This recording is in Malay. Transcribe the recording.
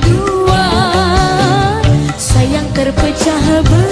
dua. Sayang terpecah berdua